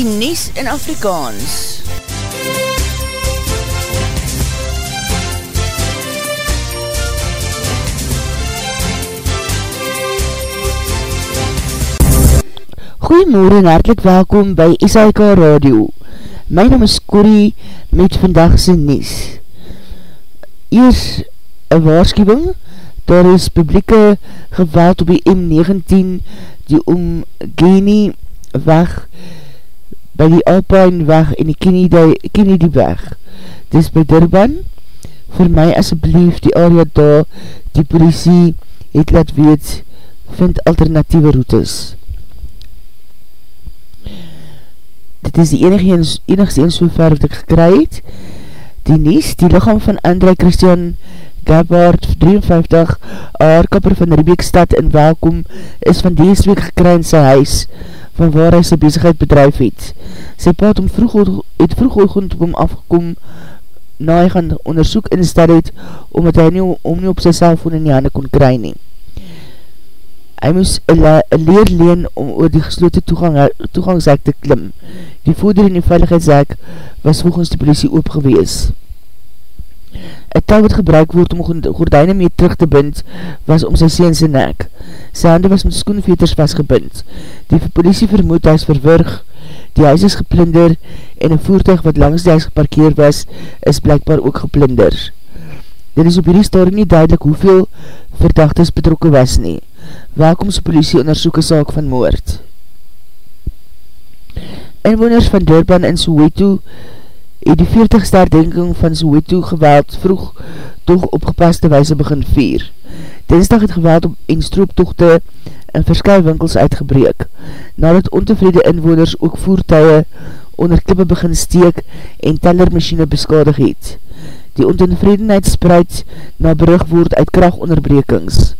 die Nies in Afrikaans. Goeiemorgen en hartelijk welkom by SIK Radio. My naam is Corrie met vandagse Nies. Eers een waarschuwing, daar is publieke geweld op die M19 die om Genie weg by die Alpine weg en die Kennedy, weg. Dis by Durban. Voor my asjeblief die area daar, die politie het laat weet, vind alternatieve routes. Dit is die enige een, enigste een so ver wat ek gekry het. Die Nies, die lichaam van André Christian Gabard, 53, aarkapper van Riebeekstad in Welkom, is van deze week gekry in sy huis, van waar hy sy bezigheid bedrijf het. Sy paad om vroeg, het vroeg oogend op hom afgekom, na hy gaan onderzoek instel het, omdat hy nie, om nie op sy cellfoon in die handen kon kry nie. Hy moes een leer leen om oor die geslote toegang, toegangshek te klim. Die voeder in die veiligheidshek was volgens die politie oopgewees. Een touw wat gebruik word om gordijne mee terug te bind, was om sy seense nek. Sy hande was met skoenveters vastgebind. Die politie vermoed hy is verwurg, die huis is geplinder en een voertuig wat langs die huis geparkeer was, is blijkbaar ook geplinder. Dit is op hierdie story nie duidelik hoeveel verdachtes betrokken was nie. Welkomse politie onderzoek een saak van moord. Inwoners van Durban in Soweto het die 40ste herdenking van Soweto geweld vroeg toch op gepaste wijze begin vier. Dinsdag het geweld op en strooptochte in verskye winkels uitgebreek, nadat ontevrede inwoners ook voertuie onder klippe begin steek en tellermachine beskadig het. Die ontevredenheid spreid na brug word uit krachtonderbrekings.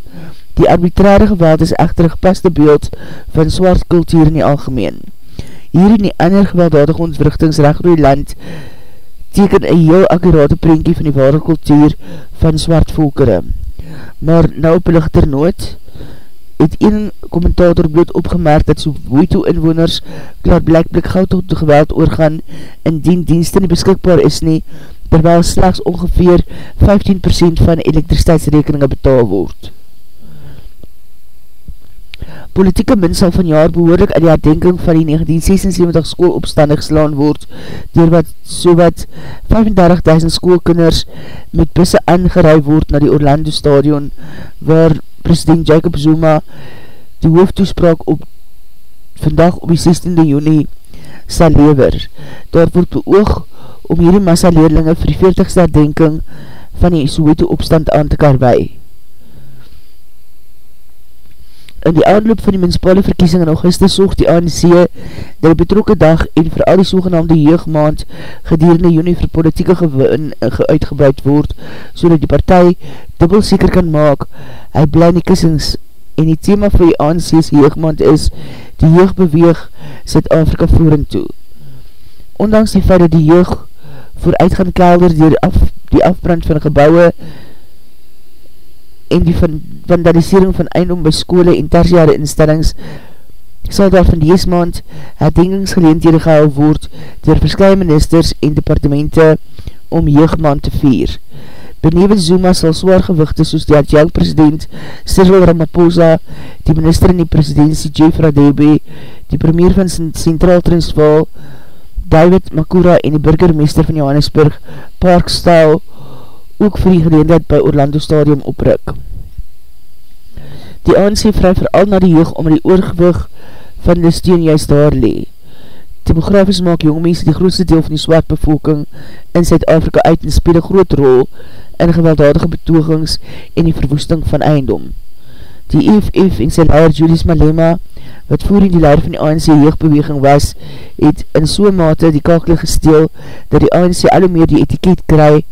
Die arbitrare geweld is echter gepaste beeld van swart kultuur in die algemeen. Hier in die ander gewelddadige ontwrichtings recht door die land teken een heel akkurate prentje van die ware kultuur van zwart volkere. Maar nou op lichter noot, het een commentator bloed opgemerkt dat so woeito inwoners klaar blijkblik gauw tot de geweld oorgaan indien dienste nie beskikbaar is nie, terwyl slechts ongeveer 15% van elektriciteitsrekeninge betaal word. Politieke minsel van jaar behoorlik aan die herdenking van die 1976 schoolopstande geslaan word, door wat so wat 35.000 schoolkinders met busse aangerui word na die Orlando stadion, waar president Jacob Zuma die hoofdtoespraak op vandag op die 16de juni sal lever. Daar word beoog om hierdie massa leerlinge vir die 40ste herdenking van die Soweto opstand aan te karwei. In die aanloop van die municipale verkiesing in augustus soog die ANC dat die betrokke dag en vooral die sogenaamde jeugmaand gedurende juni vir politieke gewin uitgebreid word, so die partij dubbel seker kan maak, hy bly in die kissings en die thema vir die ANC's jeugmaand is die jeug beweeg Zuid-Afrika voering toe. Ondanks die feit dat die jeug vooruitgaan kelder dier af, die afbrand van gebouwe en die vandalisering van eindom by skole en tertiare instellings sal daar van dees maand herdenkingsgeleendhede gehou word door verskye ministers en departemente om jeugdmaand te vier. Benevens Zuma sal zwaar gewichte soos die adjunct president Cyril Ramaphosa, die minister in die presidentie Jeff Radebe, die premier van Centraal Transvaal, David Makura en die burgermeester van Johannesburg, Park Staal, ook vir die geleendheid by Orlando Stadium opruk. Die ANC vry vooral na die jeug om die oorgewig van die steen juist daar lee. Demografies maak jongmense die grootste deel van die zwart bevolking in Zuid-Afrika uit en speel een groot rol in gewelddadige betogings en die verwoesting van eiendom. Die EFF en sy leier Julius Malema, wat voorin die leider van die ANC jeugbeweging was, het in soe mate die kakel gesteel dat die ANC al meer die etiket kry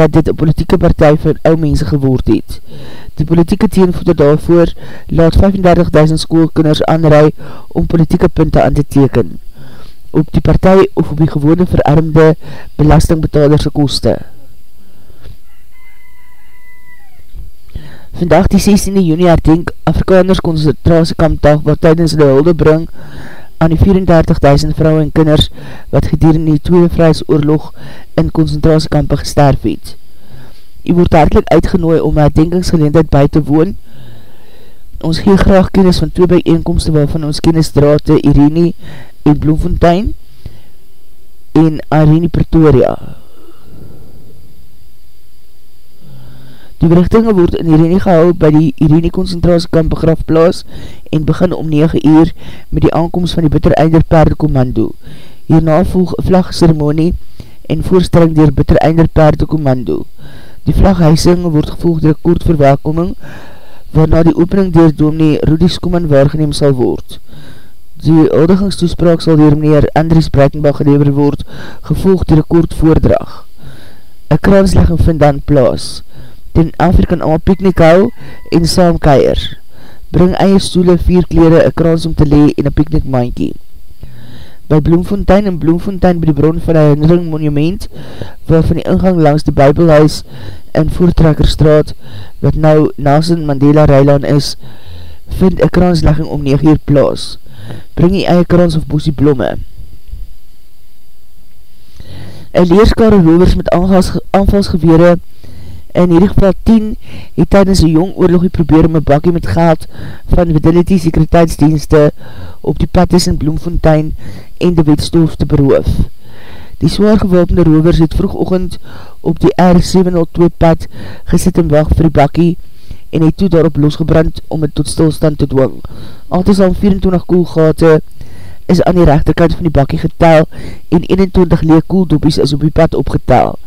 dat dit een politieke partij van ou mense geword het. Die politieke teenvoeder daarvoor laat 35.000 schoolkinders aanrui om politieke punte aan te teken op die partij of op die gewone verarmde belastingbetalerse koste. Vandaag die 16e juni herdenk Afrikaners concentratiekampdag wat tydens die hulde bring aan die 34.000 vrouwen en kinders wat gedurende die Tweede Vrijheidsoorlog in concentratiekampen gesterf het. U word hartelijk uitgenooi om een denkingsgeleendheid by te woon. Ons gee graag kennis van twee bijeenkomste waarvan ons kennis draad Irene en Bloemfontein en Irene Pretoria. Die berichtinge word in Irene gehou by die Irene Concentratiekamp begrafplaas en begin om 9 uur met die aankomst van die Bittereinder Paardekommando. Hierna volg vlagceremonie en voorstelling dier Bittereinder Paardekommando. Die vlaghuising word gevolg dier kort verwelkoming waarna die opening dier dominee Rudy Skoeman waargeneem sal word. Die oudigingstoespraak sal dier meneer Andries Breitenbach gelever word gevolg dier kort voordrag. Een kranslegging vind dan plaas ten Afrikan allemaal piknik hou en saam keier. Bring eie stoele, vier kleren, een krans om te lee en een piknik maankie. By Bloemfontein en Bloemfontein by die bron van die herinnering monument, waar van die ingang langs die Bybelhuis in Voortrekkerstraat, wat nou Nelson Mandela Rijlaan is, vind een kranslegging om 9 uur plaas. Bring die eie krans of boesie blomme. Een leerskare rovers met aanvalsgewere In hierdie geval 10 het tydens een jong oorlogie probeer om een bakkie met geld van Fidelity Sekuriteitsdienste op die pad tussen Bloemfontein en de wetstoof te beroof. Die zwaar gewapende rovers het vroegochtend op die R702 pad gesit en wacht vir die bakkie en het toe daarop losgebrand om het tot stilstand te dwing. Altes al 24 koelgate is aan die rechterkant van die bakkie getel en 21 leek koeldoppies is op die pad opgetel.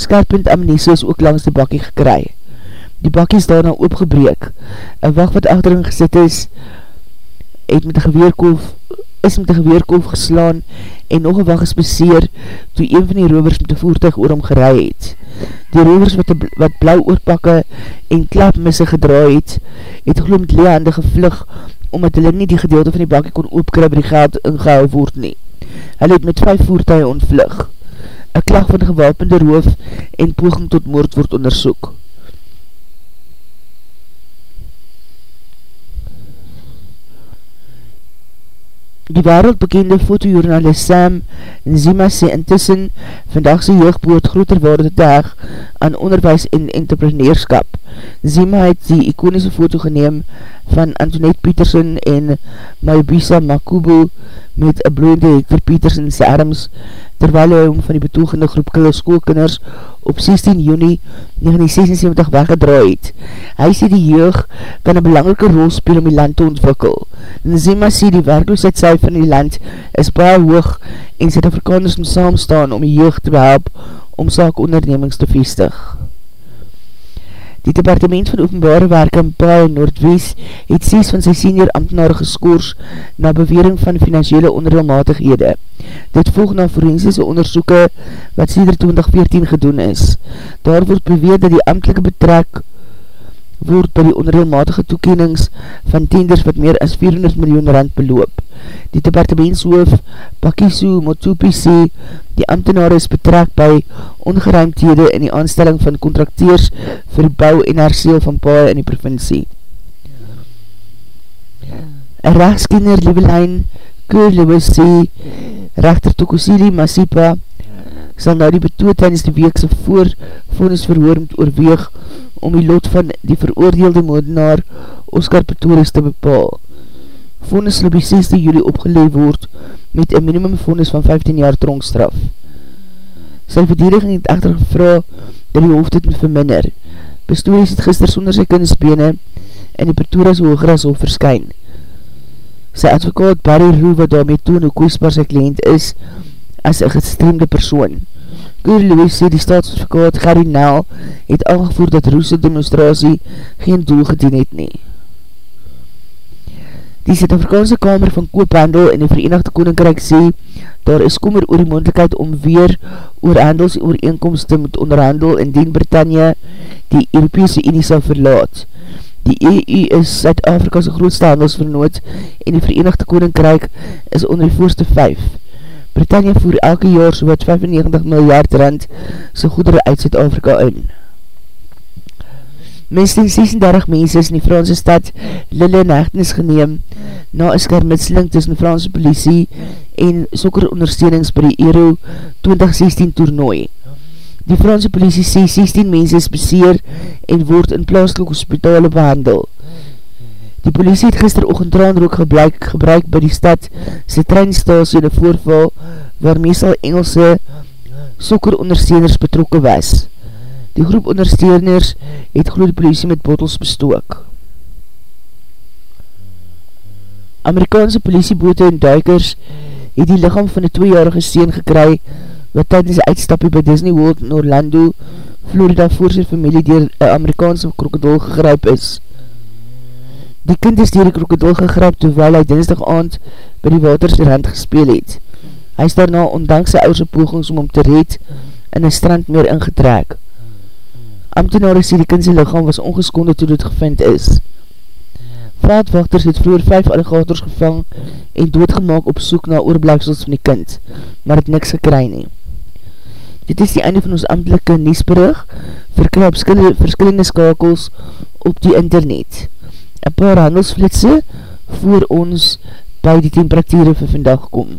Skerpunt amnesie is ook langs die bakkie gekry. Die bakkie is daarna opgebreek. Een wacht wat achterin gesit is, het met die geweerkolf, is met die geweerkolf geslaan en nog een wacht is beseer toe een van die rovers met die voertuig oor hom gerei het. Die rovers wat, die, wat blauw oorpakke en klapmisse gedraai het, het geloof met leehande gevlug omdat hulle nie die gedeelte van die bakkie kon oopkrib die geld ingehou word nie. Hulle het met vijf voertuig ontvlug. Een klag van gewapende roof en poging tot moord word onderzoek. Die wereldbekende fotojournalist Sam Nzima sê intussen vandag sy jeugdboot groter waarde te heg aan onderwijs en entrepreneurskap. Nzima het die ikonische foto geneem van Antoinette Peterson en Mayubisa Makubo met een bloeende Hector Peterson sy arms terwijl hy om van die betoegende groep kille schoolkinders op 16 juni 1976 weggedraai het. Hy sê die jeug kan een belangrike rol speel om die land te ontwikkel. Nzima sê die werkloosheidsuif van die land is baie hoog en sy Afrikaners moet saamstaan om die jeug te behelp om saak ondernemings te vestig. Die departement van openbare werke in Paal Noordwest het 6 van sy senior ambtenare geskoors na bewering van financiële onrealmatighede. Dit volg na forensische onderzoeken wat sêder 2014 gedoen is. Daar word beweer dat die ambtelike betrek word by die onrealmatige toekennings van tenders wat meer as 400 miljoen rand beloop. Die departementshoof Pakisu Motupi sê die ambtenaar is betrek by ongeruimdhede in die aanstelling van contracteers vir die bouw en herseel van paie in die provincie. Een rechtskenner Liebelijn Keur Lewis sê rechter Tokosili Masipa sal nou die betoot tijdens die weekse voor vonnis verhoor moet oorweeg om die lot van die veroordeelde moordenaar Oscar Pretorius te bepaal. Vonnis sal op die 6 juli opgeleef word met een minimum vonnis van 15 jaar tronkstraf. Sy verdediging het echter gevra dat die hoofd het moet verminder. Pretorius het gister sonder sy kindersbene en die Pretorius hoger as hoofd verskyn. Sy advokaat Barry Roe wat daarmee toon hoe koesbaar sy kliënt is as een gestreemde persoon. Louis sê die staatsadvokaat Gary Nel het aangevoer dat Roese demonstratie geen doel gedien het nie. Die Zuid-Afrikaanse Kamer van Koophandel in die Verenigde Koninkrijk sê daar is kommer oor die moendlikheid om weer oor handels oor eenkomste moet onderhandel indien Britannia die Europese Unie sal verlaat. Die EU is Zuid-Afrika's grootste handelsvernoot en die Verenigde Koninkrijk is onder die voorste vijf. Britannia voer elke jaar so wat 95 miljard rand sy goedere uit Zuid-Afrika in. Minstens 36 mense is in die Franse stad Lille in hechtenis geneem na een skermitseling tussen Franse politie en sokkerondersteunings by die Euro 2016 toernooi. Die Franse politie sê 16 mense is beseer en word in plaaslike hospitale behandel. Die politie het gister oogend traanrook gebruik, gebruik by die stad sy treinstasie in die voorval waar meestal Engelse sokkerondersteuners betrokken was. Die groep ondersteuners het die politie met bottels bestook. Amerikaanse politiebote en duikers het die lichaam van die tweejarige steen gekry wat tydens die uitstapie by Disney World in Orlando, Florida voor sy familie dier een Amerikaanse krokodil gegryp is. Die kind is dier die krokodil gegryp terwijl hy dinsdag aand by die waterse rand gespeel het. Hy is daarna ondanks sy oudse pogings om hom te red in een strandmeer ingetrek. Amtenare sê die kindse lichaam was ongeskonde toe dit gevind is. Vaatwachters het vroeger vijf alligators gevang en doodgemaak op soek na oorblijksels van die kind, maar het niks gekry nie. Dit is die einde van ons amtelike niesberig, verkry op verskillende skakels op die internet. Een paar handelsflitse voor ons by die temperatuur vir vandag kom.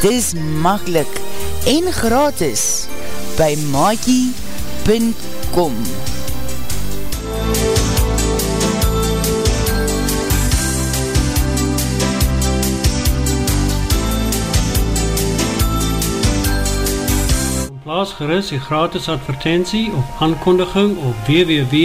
dis makkelijk en gratis by maakie.com Plaas gerust die gratis advertentie of aankondiging op www.v.co.za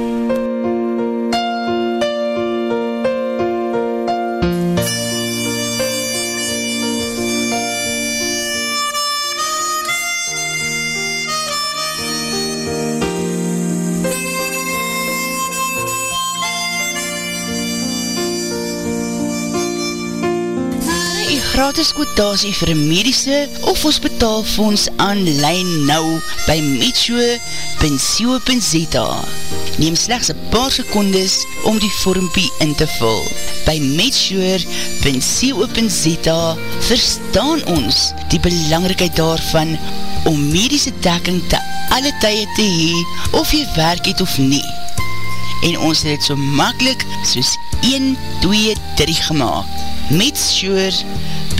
gratis kwotasie vir medische of hospitaalfonds online nou by metshoe.co.za Neem slechts een paar secondes om die vormpie in te vul. By metshoe.co.za verstaan ons die belangrikheid daarvan om medische dekking te alle tye te hee of jy werk het of nie. En ons het het so makkelijk soos 1, 2, 3 gemaakt. Met Sure,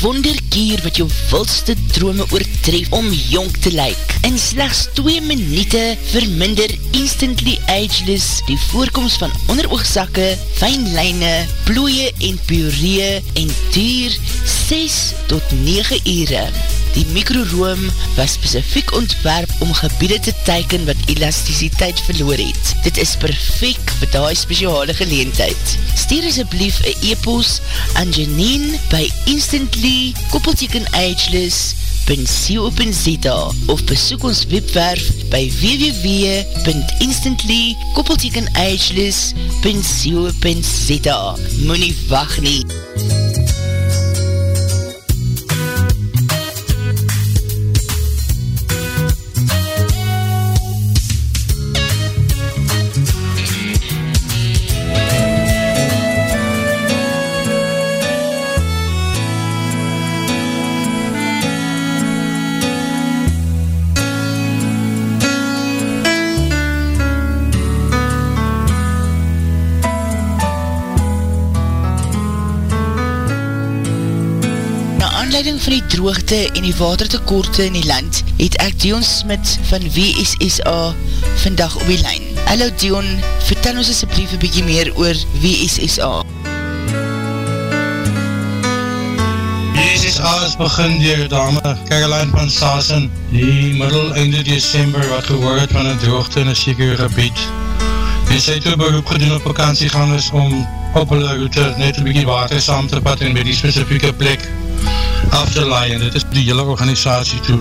wonderkier wat jou wildste drome oortref om jong te lyk. In slechts 2 minute verminder instantly ageless die voorkomst van onderoogzakke, fijnlijne, plooie en puree en duur 6 tot 9 ure. Die mikroroom was specifiek ontwerp om gebiede te teiken wat elasticiteit verloor het. Dit is perfect vir die speciale geleentheid. Stuur asjeblief een e-post aan Janine by instantly koppelteken ageless.co.za of besoek ons webwerf by www.instantly koppelteken ageless.co.za Moe nie wacht nie. Aanleiding van die droogte en die watertekorte in die land, het ek Dion Smit van WSSA vandag op die lijn. Hallo Dion, vertel ons asjeblief een bykie meer oor WSSA. WSSA is begin dier dame Caroline van Sassen die middel einde december wat gehoor het van een droogte in een sekere gebied. En sy het toe beroep gedoen op vakantiegangers om op hulle route net een bykie water saam te pat en by die specifieke plek af te laai en dit is die hele organisatie toe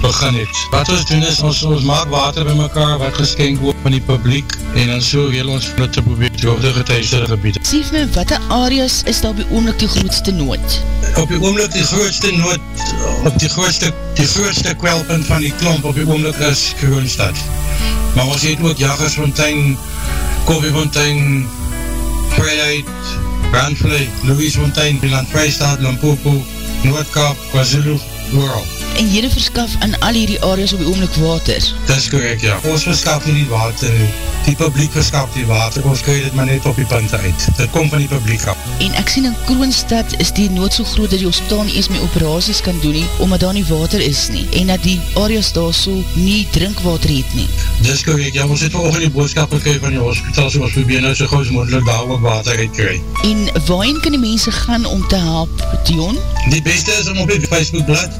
begin het. Wat ons doen is, ons, ons maak water by mekaar wat geskenk word van die publiek en dan so heel ons het te probeer door de getuisde gebied. Sief my, wat die areas is daar op die oomlik die grootste nood? Op die oomlik die grootste nood, op die grootste, die grootste kwelpunt van die klomp op die oomlik is Kroonstad. Maar ons het ook Jagersfontein, Koffiefontein, Vrijheid, Brandvliet, Louise Fontaine, Vrijstaat, North Noordkap, KwaZulu, World. En jyde verskaf aan al hierdie areas op die oomlik water? Dis correct, ja. Ons verskaf nie die water nie. Die publiek verskaf die water, ons krijg dit maar net op die punte uit. Dit kom van die publiek af. En ek sien in Kroonstad is die nood so groot dat die hospitaal nie eens my operaties kan doen nie, omdat daar nie water is nie. En dat die areas daar so nie drinkwater het nie. Dis correct, ja. Ons het volgende die boodskap gekry van die hospitaal, so ons probeer nou so gauw as moeilijk daar ook water uitkry. En waarin kan die mense gaan om te help, Dion? Die beste is om op die Facebookblad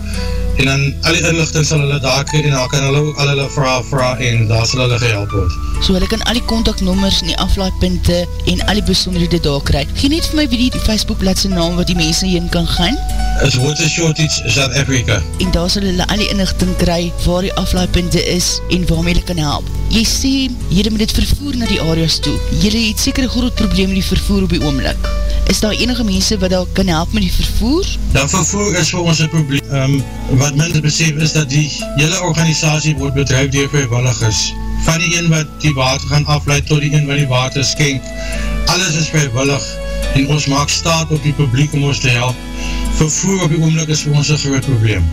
en dan al die inlichting sal hulle daar kry en dan kan hulle ook al hulle vraag vraag en daar sal hulle gehelp word. So hulle kan al die contactnummers en die aflaaipunte en al die besonderhede daar kry. Geen net vir my wie die Facebookbladse naam wat die mense heen kan gaan? Is Water Shortage South Africa. En daar sal hulle al die inlichting kry waar die aflaaipunte is en waarmee hulle kan help. Jy sê, jylle moet dit vervoer na die areas toe. Jylle het seker een groot probleem met die vervoer op die oomlik. Is daar enige mense wat daar kan help met die vervoer? Dat vervoer is vir ons een probleem. Um, wat men te besef is dat die hele organisatie word bedrijf door vrijwilligers. Van die een wat die water gaan afleid tot die een wat die water skenk. Alles is vrijwillig en ons maak staat op die publiek om ons te help. Vervoer op die oomlik is vir ons een groot probleem.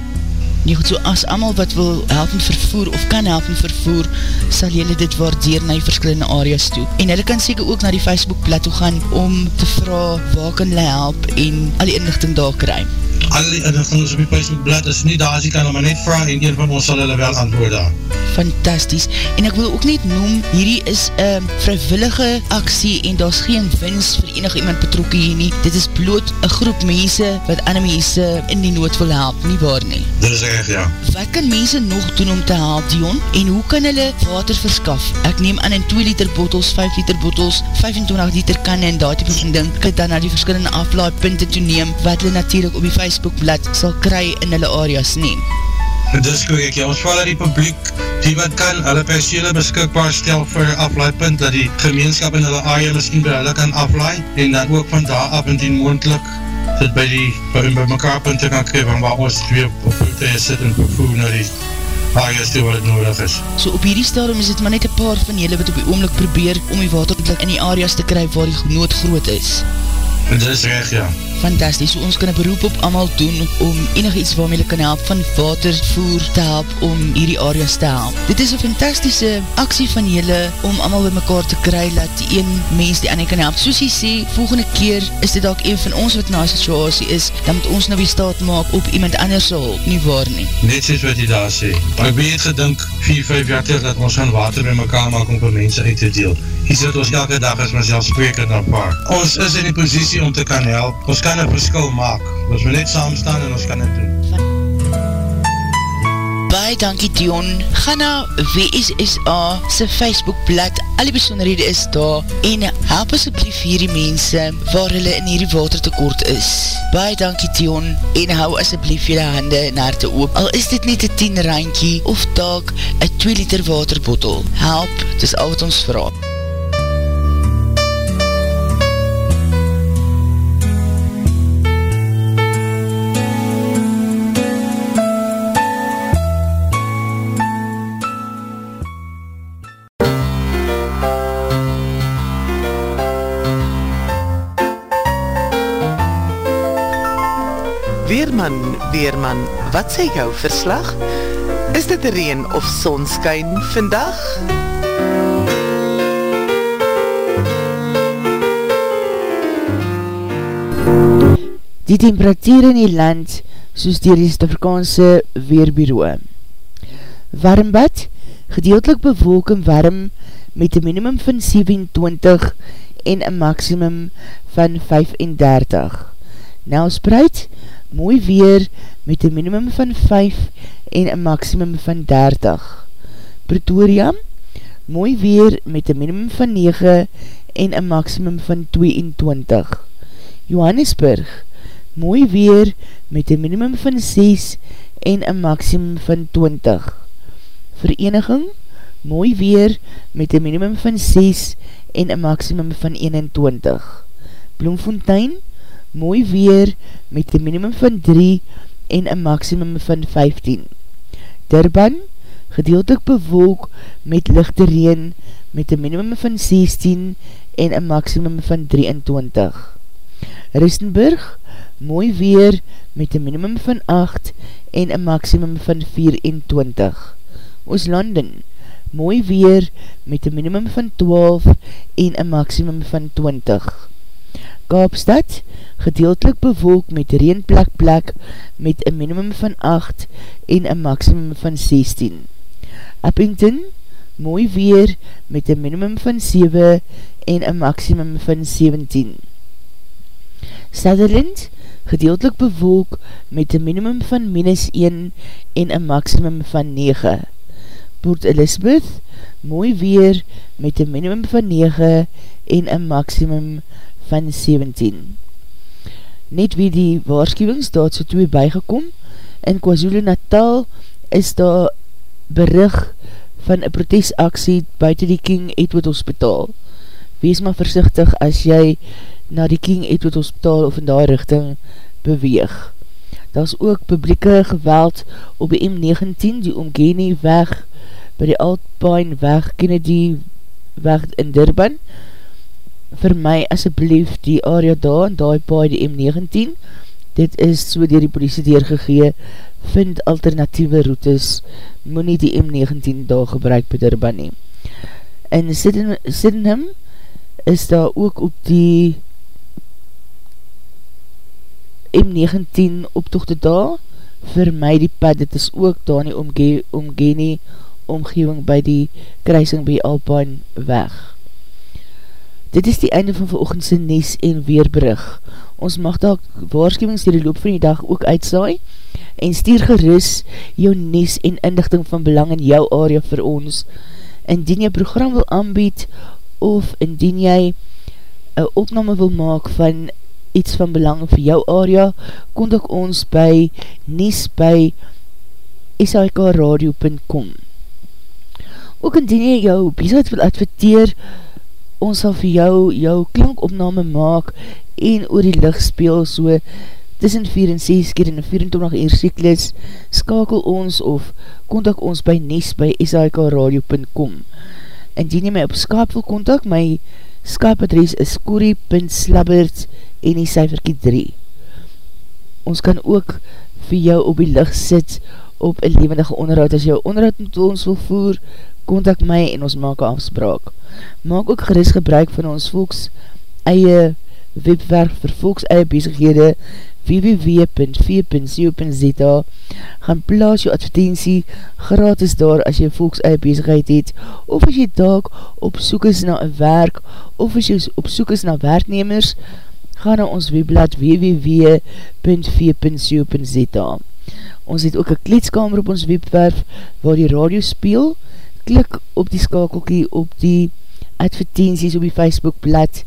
Nie goed, so as amal wat wil help met vervoer of kan help met vervoer, sal jylle dit waardeer na die verskillende areas toe. En hulle kan seker ook na die Facebook plat toe gaan om te vraag waar kan hulle help en al die inlichting daar kry. Al die inlichting is op die Facebook blad is nie daar as jy kan maar net vraag en een van ons sal hulle wel antwoord daar fantasties. En ek wil ook net noem, hierdie is een vrywillige aksie en daar is geen wins vir enig iemand betrokken hier nie. Dit is bloot een groep mense wat ander mense in die nood wil help, nie waar nie? Dit is echt, ja. Wat kan mense nog doen om te help, Dion? En hoe kan hulle water verskaf? Ek neem aan in 2 liter bottles, 5 liter bottles, 25 liter kan en daar type van ding, kan dan na die verskillende aflaaipunte toe neem, wat hulle natuurlijk op die Facebookblad sal kry in hulle areas neem. Dis korrek, ja, ons val die publiek, die wat kan, hulle persiele beskikbaar stel vir aflaaipunt, dat die gemeenskap in hulle area miskien by hulle kan aflaai, en dan ook van daar af indien moendlik, dit by die, by, by mekaar punte kan kry, van waar ons twee op voertuig sit en vervoer na die areas toe wat het nodig is. So op hierdie stadium is dit maar net een paar van julle wat op die oomlik probeer om die water in die areas te kry waar die nood groot is. Dit is recht, ja fantastisch, so ons kan een beroep op amal doen om enig iets waarmee hulle kan help van watervoer te help om hierdie areas te help. Dit is een fantastische aksie van julle om amal by mekaar te kry, laat die een mens die ander kan help. Soos jy sê, volgende keer is dit ook een van ons wat na situasie is, dan moet ons nou weer staat maak op iemand anders hulp, nie waar nie. Net soos wat jy daar sê. Het gedink 4-5 jaar terug dat ons gaan water by mekaar maak om vir mense uit te deel. Hier sit ons elke dag as myself spreker na paar. Ons is in die positie om te kan help. Ons kan een verskil maak. Ons moet net saam staan en ons kan het doen. Baie dankie Dion. Ga na WSSA sy Facebookblad. Al die besonderhede is daar. En help asjeblief hierdie mense waar hulle in hierdie watertekort is. Baie dankie Dion. En hou asjeblief jylle hande en harte oop. Al is dit net een 10 randkie of taak een 2 liter waterbottel. Help, dis al wat ons vraag. Weerman, wat sê jou verslag? Is dit reen of sonskyn vandag? Die temperatuur in die land soos dier die Stafrikaanse Weerbureau. Warmbad, gedeeltelik bewolk en warm met een minimum van 27 en een maximum van 35. Nelspreid, mooi weer met een minimum van 5 en een maximum van 30. Pretoria, mooi weer met een minimum van 9 en een maximum van 22. Johannesburg, mooi weer met een minimum van 6 en een maximum van 20. Vereniging, mooi weer met een minimum van 6 en een maximum van 21. Bloemfontein, mooi weer met een minimum van 3 en een maximum van 15. Durban, gedeeltelik bewolk met lichte reen met een minimum van 16 en een maximum van 23. Ristenburg, mooi weer met een minimum van 8 en een maximum van 24. Ooslanden, mooi weer met een minimum van 12 en een maximum van 20. Kaapstad, gedeeltelik bewolk met reenplek plek met een minimum van 8 en een maximum van 16. Uppington, mooi weer met een minimum van 7 en een maximum van 17. Sutherland, gedeeltelik bewolk met een minimum van minus 1 en een maximum van 9. Port Elizabeth, mooi weer met een minimum van 9 en een maximum van 17. Net wie die waarschuwings daar so twee bygekom, in KwaZulu Natal is daar berig van een protestaksie buiten die King Edward Hospital. Wees maar versichtig as jy na die King Edward Hospital of in daar richting beweeg. Daar is ook publieke geweld op die M19, die Omgeni weg, by die Alpine weg, Kennedy weg in Durban. Vir my asjeblief die area daar, en daar paai die M19, dit is so dier die politie deurgegee, vind alternatieve routes, moet nie die M19 daar gebruik by Durban nie. In Sydenham is daar ook op die M19 optochte daar, vir my die pad, dit is ook daar nie omge omgenie omgeving by die kruising by Alpine weg. Dit is die einde van veroogendse Nes en Weerbrug. Ons mag daar waarschuwings die loop van die dag ook uitsaai en stuur gerus jou Nes en inlichting van belang in jou area vir ons. Indien jy program wil aanbied of indien jy een opname wil maak van iets van belang vir jou area, kontak ons by Nes by sikradio.com Ook indien jy jou bezigheid wil adverteer, ons sal vir jou jou klankopname maak en oor die licht speel so tussen 4 en 6 keer in 24 uur cyklus, skakel ons of kontak ons by Nes by sikradio.com Indien jy my op Skype wil kontak, my Skype adres is corrie.slabbert en die cijferkie 3. Ons kan ook vir jou op die licht sit op een levendige onderhoud. As jou onderhoud met ons wil voer, kontak my en ons maak een afspraak. Maak ook geris gebruik van ons volks eie webwerf vir volks eie bezighede www.v.co.za gaan plaas jou advertentie gratis daar as jy volks eie bezigheid het of as jy daak op soek is na een werk of as jy op soek is na werknemers ga na ons webblad www.v.co.za Ons het ook een kleedskamer op ons webwerf waar die radio speel klik op die skakelkie op die advertenties op die Facebookblad.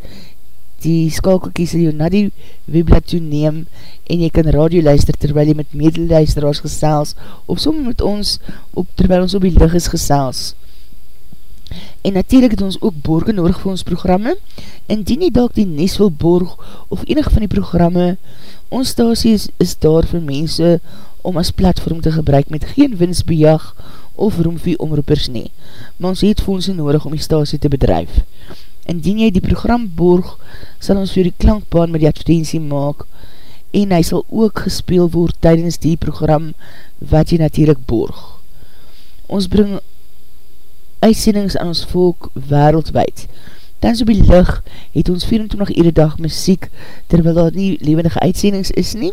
Die skakelkie sal jou na die webblad toe neem en jy kan radio luister terwyl jy met medeluisteraars gesels of som met ons op, terwyl ons op die lig is gesels en natuurlijk het ons ook borgen nodig vir ons programme en die nie dalk die nes wil borg of enig van die programme ons stasie is, is daar vir mense om as platform te gebruik met geen winstbejag of roemvie omroepers nie, maar ons het fondse nodig om die stasie te bedrijf. Indien jy die program borg, sal ons vir die klankbaan met die advertentie maak en hy sal ook gespeel word tydens die program wat jy natuurlijk borg. Ons bring uitsendings aan ons volk wereldwijd. Tens op die lig het ons 24 ure dag muziek terwyl dat nie levendige uitsendings is nie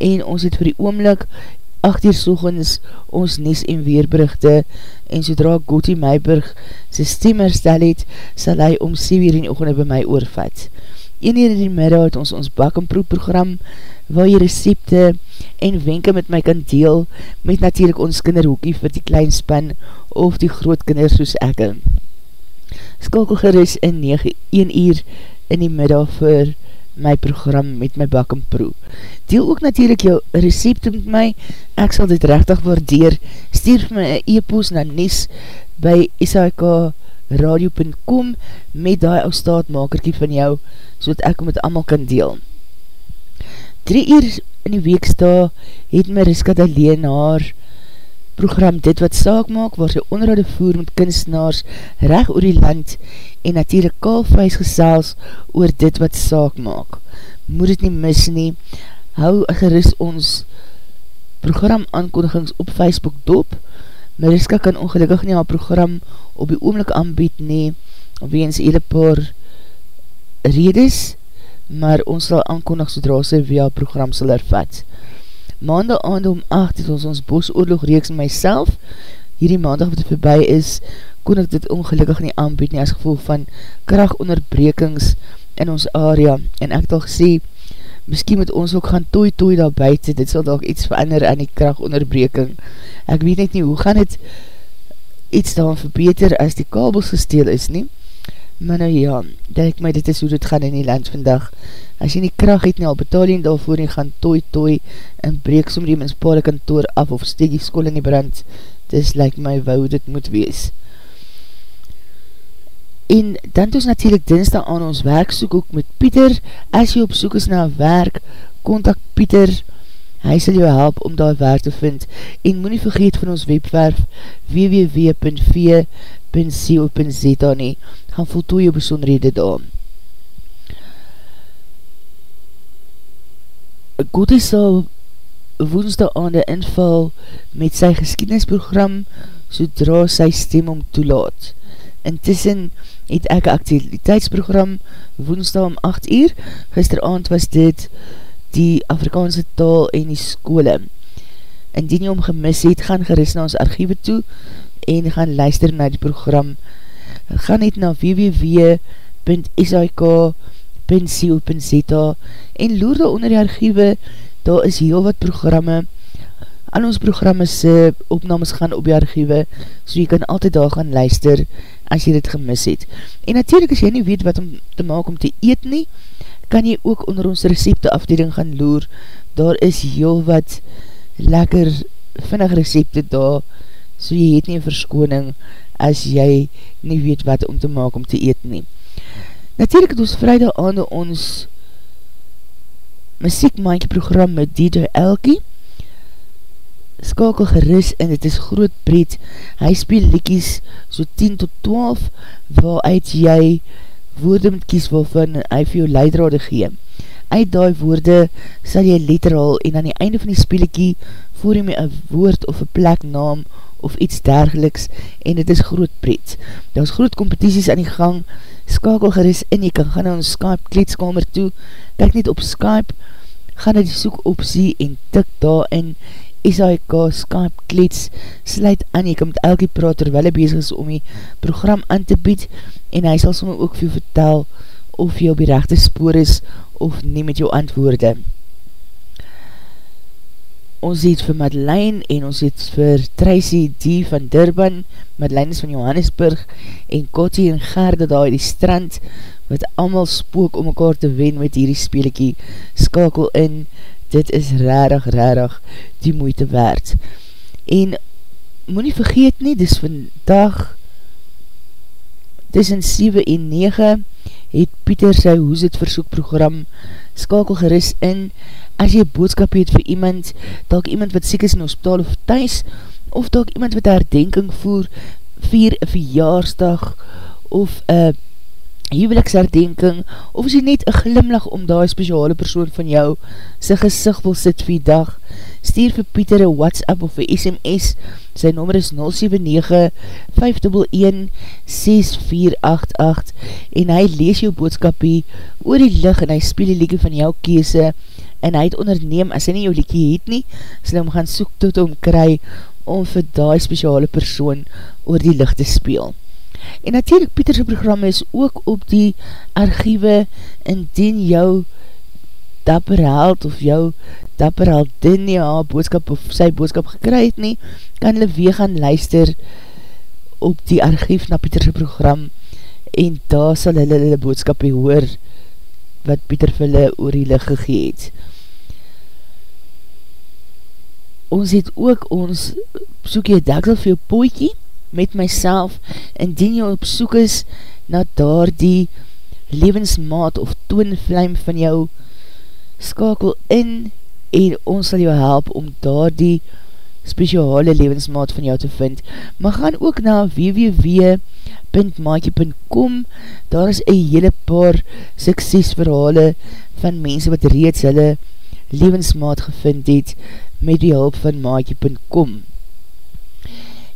en ons het vir die oomlik 8 uur soegens ons Nes en Weerberichte en sodra Goti Meiburg sy stem herstel het, sal hy om 7 uur in die oogende by my oorvat. 1 uur in die middag het ons ons bak en proe program waar jy recepte en wenke met my kan deel met natuurlijk ons kinderhoekie vir die kleinspan of die groot kinders soos ek. Skakel geris in 9, 1 uur in die middag vir my program met my bak en proe. Deel ook natuurlijk jou recepte met my, ek sal dit rechtig waardeer, stuur my e-post na Nes by sikradio.com met die ou staatmakerkie van jou, so dat ek met allemaal kan deel. Drie uur in die weeksta het my Riska Daleen haar program Dit Wat Saak Maak, waar sy onderhoude voer met kunstenaars recht oor die land en natuurlijk kalfwijs gesels oor Dit Wat Saak Maak. Moet het nie mis nie, hou geris ons program aankondigings op Facebook dop. Mariska kan ongelukkig nie haar program op die oomlik aanbied nie, weens hele paar redes, maar ons sal aankondig sodra sy via program sal ervat maandag aand om 8 het ons ons bosoorlog reeks myself, hierdie maandag wat voorbij is, kon ek dit ongelukkig nie aanbied nie as gevoel van krachtonderbrekings in ons area, en ek het al gesê, miskien moet ons ook gaan tooi tooi daar buiten, dit sal ook iets verander aan die krachtonderbreking. Ek weet net nie, hoe gaan het iets daar verbeter as die kabels gesteel is nie? Maar nou ja, denk my dit is hoe dit gaan in die land vandag. As jy nie kracht het nie, al betaal jy daarvoor nie, gaan tooi tooi en breek som die menspare kantoor af of steek die school in die brand. Dis lyk my wou dit moet wees. En dan het ons natuurlijk dinsdag aan ons werk soek ook met Pieter. As jy op soek is na werk, kontak Pieter. Hy sal jou help om daar werk te vind. En moet nie vergeet van ons webwerf www.v.co.za nie. Gaan voltooi jou besonderhede daar. Goody sal woensdag aan die inval met sy geskiednisprogram sodra sy stem om toelaat. Intussen het ek aktualiteitsprogram woensdag om 8 uur. Gisteravond was dit die Afrikaanse taal en die skole. Indien jy om gemis het, gaan gerust na ons archiewe toe en gaan luister na die program. Ga net na www.sik.co.za en loer daar onder die archiewe, daar is heel wat programme Al ons programme se opnames gaan op die archiewe, so jy kan altyd daar gaan luister as jy dit gemis het. En natuurlijk as jy nie weet wat om te maak om te eet nie, kan jy ook onder ons recepte afdeling gaan loer. Daar is heel wat lekker vinnig recepte daar, so jy het nie verskoning as jy nie weet wat om te maak om te eet nie. Natuurlijk het ons vrijdag aande ons muziekmaandje program met DJ Elkie, skakel geris en het is groot breed. Hy speel likies so 10 tot 12 waaruit jy woorde moet kies waarvan hy vir jou leidrade gee. Uit die woorde sal jy letterhaal en aan die einde van die speelikie voer jy my een woord of een pleknaam of iets dergeliks en het is groot breed. Daar is groot competities aan die gang, skakel geris en jy kan gaan na ons Skype kleedskamer toe, kijk net op Skype, ga na die soek optie en tik daar in SAIK Skype klets sluit aan, jy kan met elke praat terwijl hy bezig is om die program aan te bied en hy sal soms ook vir jou vertel of jy op die rechte spoor is of nie met jou antwoorde. Ons het vir Madeleine en ons het vir Tracy D. van Durban, Madeleine is van Johannesburg en Kottie en Gerda daar die strand wat allemaal spook om mekaar te wen met hierdie speelikie skakel in dit is rarig, rarig die moeite waard. En moet nie vergeet nie, dis vandag tussen 7 en 9 het Pieter sy Hoes het versoekprogram skakel geris in as jy boodskap het vir iemand dalk iemand wat siek is in hospitaal of thuis of dalk iemand wat herdenking voer vier een verjaarsdag of een huweliksherdenking, of is jy net een glimlach om die speciale persoon van jou sy gezicht wil sit vir die dag, stuur vir Pieter een WhatsApp of een SMS, sy nommer is 079-511-6488 en hy lees jou boodskapie oor die lig en hy speel die lieke van jou kese en hy het onderneem, as hy nie jou liekie het nie, hy hom gaan soek tot hom kry om vir die speciale persoon oor die licht te speel. En natuurlijk Pieterse program is ook op die archiewe indien jou dapper held of jou dapper heldin nie haar boodskap of sy boodskap gekry het nie, kan hulle weer gaan luister op die archief na Pieterse program en daar sal hulle hulle boodskap hoor wat Pieter vir hulle oor die licht gegeet. Ons het ook ons soek jy daksel vir jou poekie met myself, indien jy op soek is na daar die levensmaat of toonvlijm van jou, skakel in en ons sal jou help om daar die speciale levensmaat van jou te vind. Maar gaan ook na www.maatje.com daar is een hele paar suksesverhale van mense wat reeds hulle levensmaat gevind het met die hulp van maatje.com.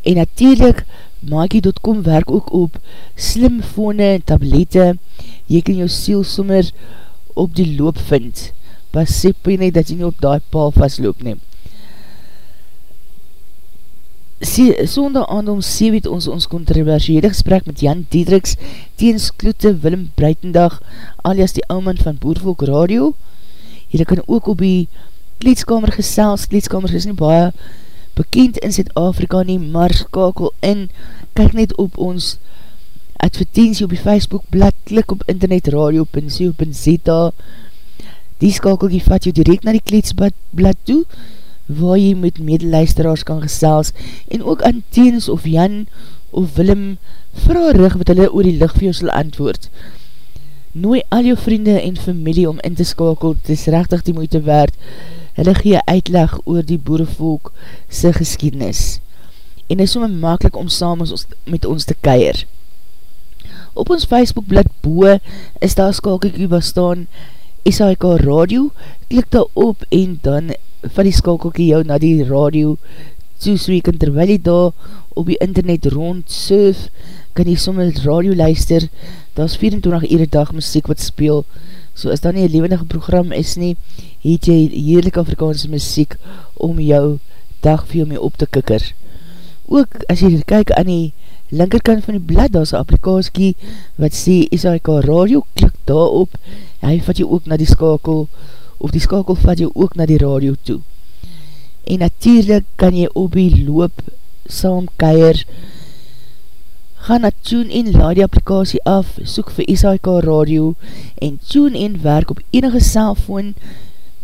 En natuurlijk, Maakie.com werk ook op slimfone en tablette. Jy kan jou siel sommer op die loop vind. Pas sep jy nie dat jy nie op die paal vastloop neem. Sondag aand om 7 het ons ons controversiële gesprek met Jan Diedriks teens Kloete Willem Breitendag alias die ouman van Boervolk Radio Julle kan ook op die kleedskamer gesels, kleedskamer is nie baie bekend in Zuid-Afrika nie, maar skakel in, kyk net op ons advertentie op die Facebook blad, klik op internetradio.co.za die skakelkie vat jou direct na die kleedsblad toe, waar jy met medeluisteraars kan gesels, en ook aan Teens of Jan of Willem vraag wat hulle oor die licht vir jou sal antwoord. Nooi al jou vriende en familie om in te skakel, het is rechtig die moeite waard, hulle gee uitleg oor die boerevolk sy geskiednis. En is so makkelijk om saam met ons te keir. Op ons Facebookblad boe is daar skakelkie wat staan SHK Radio, klik daar op en dan van die skakelkie jou na die radio toe so jy kan terwijl jy daar op die internet rond surf, kan jy soms radio luister, daar is 24 ure dag muziek wat speel, so as daar nie een levendige program is nie, het jy heerlijke Afrikaanse muziek om jou dag vir jou mee op te kikker. Ook as jy kyk aan die linkerkant van die blad, daar is een applikaasie wat sê SHK Radio, klik daar op, hy vat jy ook na die skakel, of die skakel vat jy ook na die radio toe. En natuurlijk kan jy op die loop saam keier, ga na TuneIn, laad die applikasie af, soek vir SHK Radio, en TuneIn werk op enige cellfoon,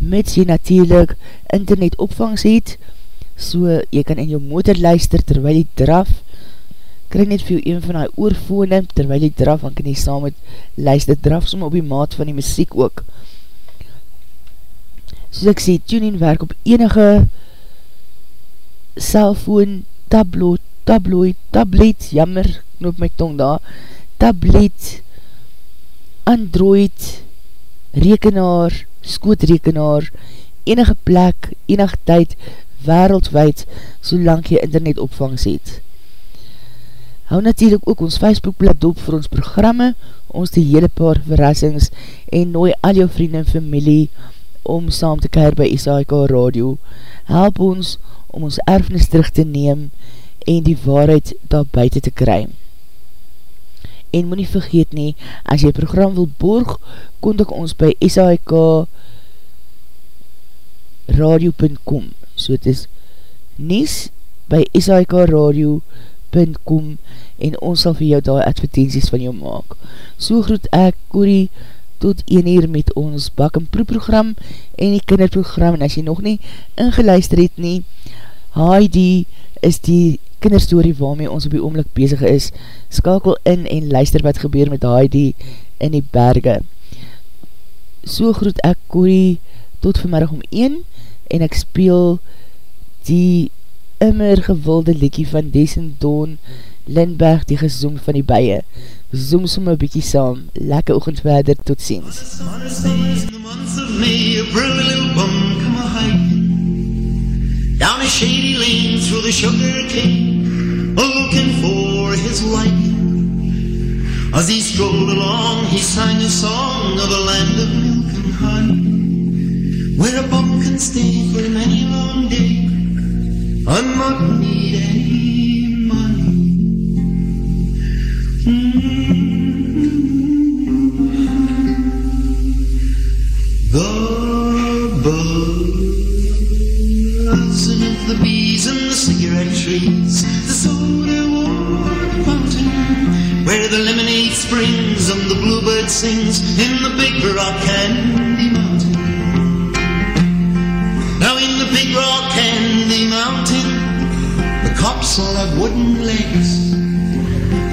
met jy natuurlijk internet opvangs het, so jy kan in jou motor luister terwyl jy draf, kry net vir jou een van die oorfone, terwyl jy draf, dan kan jy saam met luister, draf som op die maat van die muziek ook. Soos ek sê, TuneIn werk op enige cellfoon, tabloid, tabloid, tablet, jammer, knoop my tong daar, tablet, android, rekenaar, skootrekenaar, enige plek, enige tyd, wereldwijd, solang jy internet opvangs het. Hou natuurlijk ook ons Facebookblad op vir ons programme, ons die hele paar verrassings en nooi al jou vriend en familie om saam te keir by SAIK Radio. Help ons om ons erfnis terug te neem en die waarheid daar buiten te kry. En moet nie vergeet nie, as jy program wil borg, kontak ons by SAIK radio.com so het is nies by SAIK radio.com en ons sal vir jou daar advertenties van jou maak. So groet ek, Corrie, tot 1 uur met ons bak en proeprogram en die kinderprogram en as jy nog nie ingeluister het nie Heidi is die kinderstory waarmee ons op die oomlik bezig is skakel in en luister wat gebeur met Heidi in die berge so groet ek Corrie tot vanmiddag om 1 en ek speel die immer gewilde liekie van Desen Dawn Lindberg die gezong van die beie zoom som een bykie saam. Lekke oogend verder, tot ziens. Down a shady lane through the sugar cane Looking for his life. As he strolled along he sang a song Of a land of milk and honey Where a bum can stay for many long days And not need any money. The the bees and the cigarette trees, the soda water fountain, where the lemonade springs and the bluebird sings in the big rock candy mountain. Now in the big rock candy mountain, the cops all have wooden legs.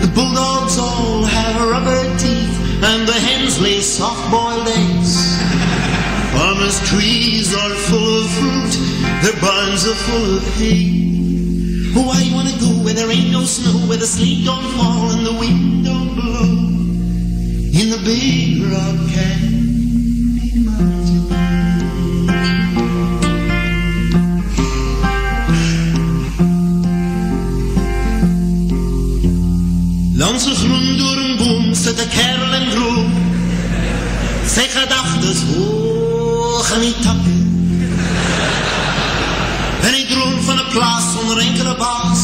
The bulldogs all have rubber teeth and the hens lay soft-boiled eggs. Farmers' trees are full of fruit, their barns are full of hay. Why you wanna go where there ain't no snow, where the sleet don't fall and the wind don't blow. In the big rock candy mountain. Langs een groen door een boom zit een kerel en groen. Zijn gedachtes hoog plaas sonder enkele baas,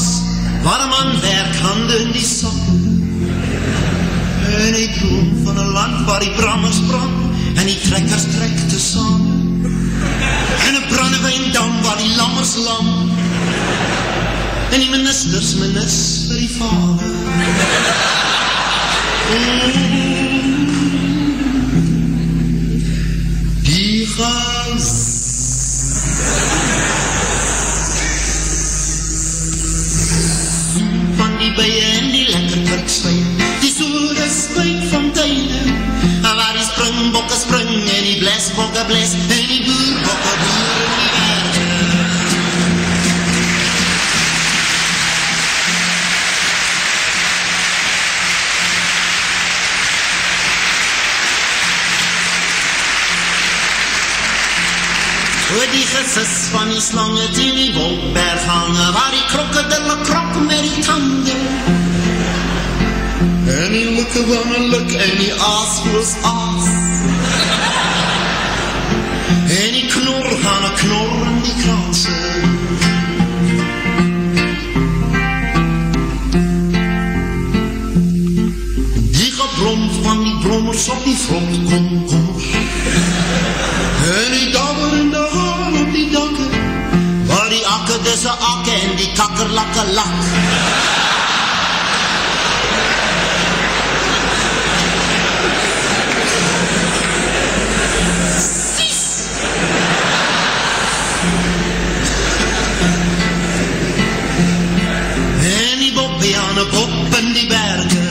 waar 'n man werk hande in die sak. En hy droom van 'n land waar die brammers brand en die trekkers trek te saam. En 'n brandewyndam waar die lammers lam. En die ministers minis vir die vader. Die gaan Die gesis van die slange teen die wolkberg hange, waar die krokodille krok met die tande. En die likke van een lik en die aas voels aas. En die knor gaan een knor in die kraanse. Die gebrom van die brommers op die front kom, kom. tussen akken en die kakkerlakken lak. En die boppen aan de poppen die bergen.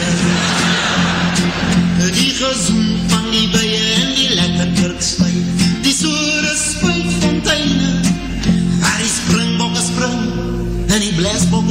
die gezond. blessed